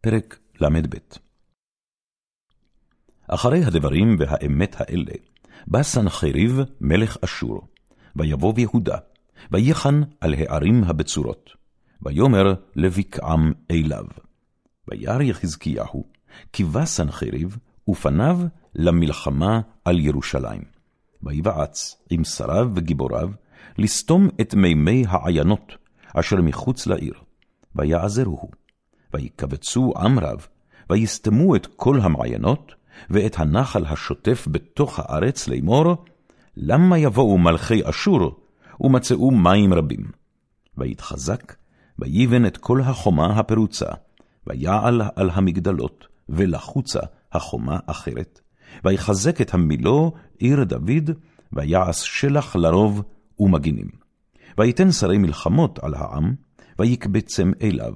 פרק ל"ב אחרי הדברים והאמת האלה, בא סנחריב מלך אשור, ויבוא יהודה, ויחן על הערים הבצורות, ויאמר לבקעם אליו. וירא יחזקיהו, כי בא סנחריב, ופניו למלחמה על ירושלים. ויבעץ עם שריו וגיבוריו, לסתום את מימי העיינות, אשר מחוץ לעיר, ויעזרוהו. ויקבצו עם רב, ויסתמו את כל המעיינות, ואת הנחל השוטף בתוך הארץ לאמור, למה יבואו מלכי אשור, ומצאו מים רבים. ויתחזק, ויבן את כל החומה הפרוצה, ויעל על המגדלות, ולחוצה החומה אחרת, ויחזק את המילו עיר דוד, ויעש שלח לרוב ומגינים. ויתן שרי מלחמות על העם, ויקבצם אליו,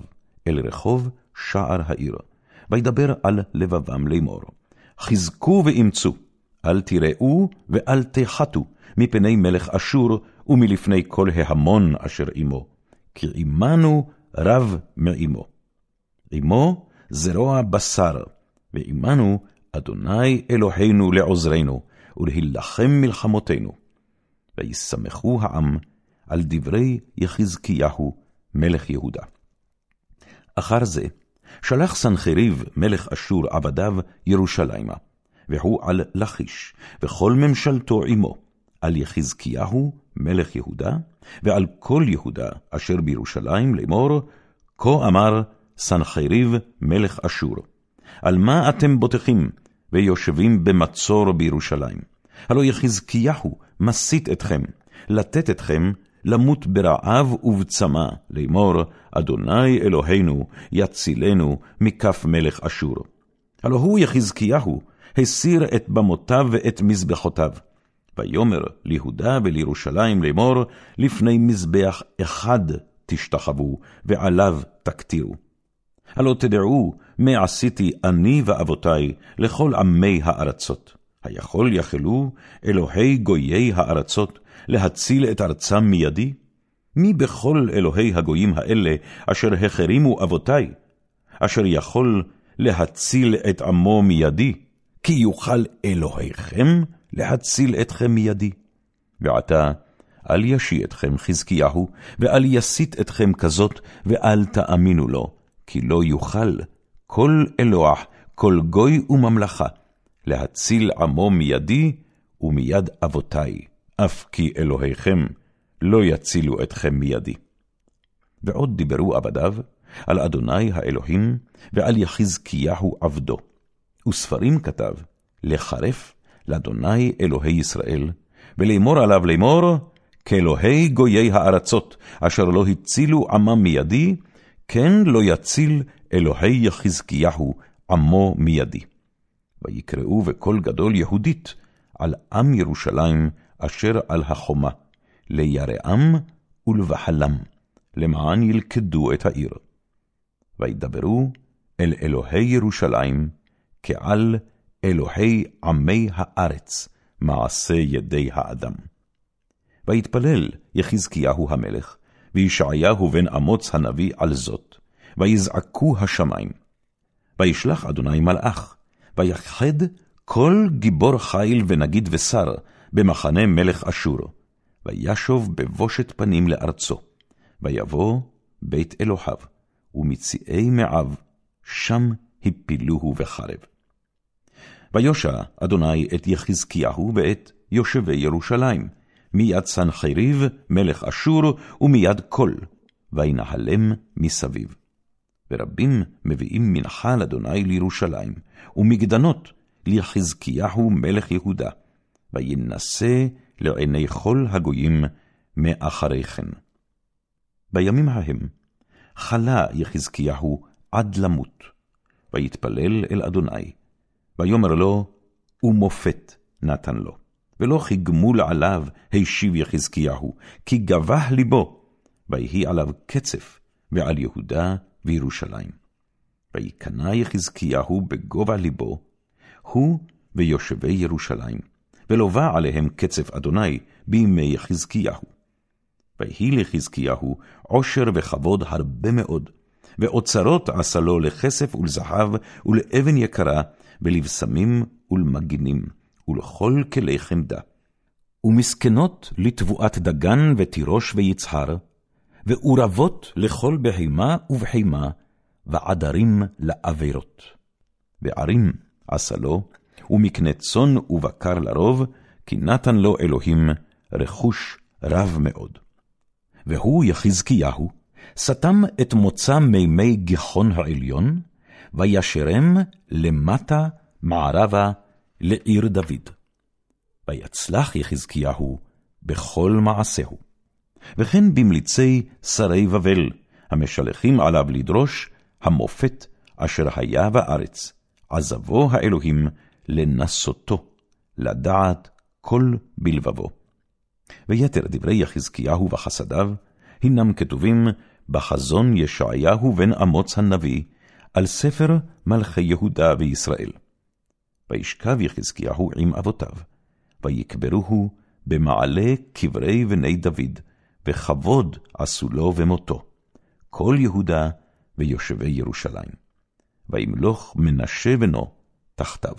אל רחוב שער העיר, וידבר על לבבם לאמור, חזקו ואמצו, אל תראו ואל תחתו, מפני מלך אשור ומלפני כל ההמון אשר עמו, כי עמנו רב מעמו. עמו זרוע בשר, ועמנו אדוני אלוהינו לעוזרנו, ולהילחם מלחמותינו. וישמחו העם על דברי יחזקיהו מלך יהודה. אחר זה, שלח סנחריב מלך אשור עבדיו ירושלימה, והוא על לכיש, וכל ממשלתו עמו, על יחזקיהו מלך יהודה, ועל כל יהודה אשר בירושלים לאמור, כה אמר סנחריב מלך אשור, על מה אתם בוטחים ויושבים במצור בירושלים? הלא יחזקיהו מסית אתכם, לתת אתכם למות ברעב ובצמא, לאמור, אדוני אלוהינו יצילנו מכף מלך אשור. הלא הוא יחזקיהו, הסיר את במותיו ואת מזבחותיו. ויאמר ליהודה ולירושלים לאמור, לפני מזבח אחד תשתחוו, ועליו תקטירו. הלא תדעו מה עשיתי אני ואבותי לכל עמי הארצות. היכול יכלו אלוהי גויי הארצות להציל את ארצם מידי? מי בכל אלוהי הגויים האלה, אשר החרימו אבותי, אשר יכול להציל את עמו מידי, כי יוכל אלוהיכם להציל אתכם מידי? ועתה, אל ישי אתכם חזקיהו, ואל יסית אתכם כזאת, ואל תאמינו לו, כי לא יוכל כל אלוה, כל גוי וממלכה, להציל עמו מידי ומיד אבותי. אף כי אלוהיכם לא יצילו אתכם מידי. ועוד דיברו עבדיו על אדוני האלוהים ועל יחזקיהו עבדו. וספרים כתב לחרף לאדוני אלוהי ישראל, ולאמור עליו לאמור, כאלוהי גויי הארצות, אשר לא הצילו עמם מידי, כן לא יציל אלוהי יחזקיהו עמו מידי. ויקראו בקול גדול יהודית על עם ירושלים, אשר על החומה, ליראם ולבחלם, למען ילכדו את העיר. וידברו אל אלוהי ירושלים, כעל אלוהי עמי הארץ, מעשה ידי האדם. ויתפלל יחזקיהו המלך, וישעיהו בן אמוץ הנביא על זאת, ויזעקו השמיים. וישלח אדוני מלאך, ויחד כל גיבור חיל ונגיד ושר, במחנה מלך אשור, וישוב בבושת פנים לארצו, ויבוא בית אלוהיו, ומציעי מעב, שם הפילוהו בחרב. ויושע אדוני את יחזקיהו ואת יושבי ירושלים, מיד סנחריב מלך אשור, ומיד כל, וינהלם מסביב. ורבים מביאים מנחה לאדוני לירושלים, ומגדנות ליחזקיהו מלך יהודה, וינשא לעיני כל הגויים מאחרי כן. בימים ההם חלה יחזקיהו עד למות, ויתפלל אל אדוני, ויאמר לו, ומופת נתן לו. ולא כי גמול עליו השיב יחזקיהו, כי גבה ליבו, ויהי עליו קצף, ועל יהודה וירושלים. ויקנא יחזקיהו בגובה ליבו, הוא ויושבי ירושלים, ולווה עליהם קצף אדוני בימי חזקיהו. ויהי לחזקיהו עושר וכבוד הרבה מאוד, ואוצרות עשה לו לכסף ולזהב, ולאבן יקרה, ולבשמים ולמגינים, ולכל כלי חמדה. ומסכנות לתבואת דגן ותירוש ויצהר, ועורבות לכל בהמה ובחימה, ועדרים לעבירות. וערים עשה לו, ומקנה צאן ובקר לרוב, כי נתן לו אלוהים רכוש רב מאוד. והוא יחזקיהו, סתם את מוצא מימי גיחון העליון, וישרם למטה מערבה לעיר דוד. ויצלח יחזקיהו בכל מעשהו. וכן במליצי שרי בבל, המשלחים עליו לדרוש המופת אשר היה בארץ, עזבו האלוהים לנסותו, לדעת כל בלבבו. ויתר דברי יחזקיהו וחסדיו, הנם כתובים בחזון ישעיהו בן אמוץ הנביא, על ספר מלכי יהודה וישראל. וישכב יחזקיהו עם אבותיו, ויקברוהו במעלה קברי בני דוד, וכבוד עשו לו במותו, כל יהודה ויושבי ירושלים. וימלוך מנשה בנו תחתיו.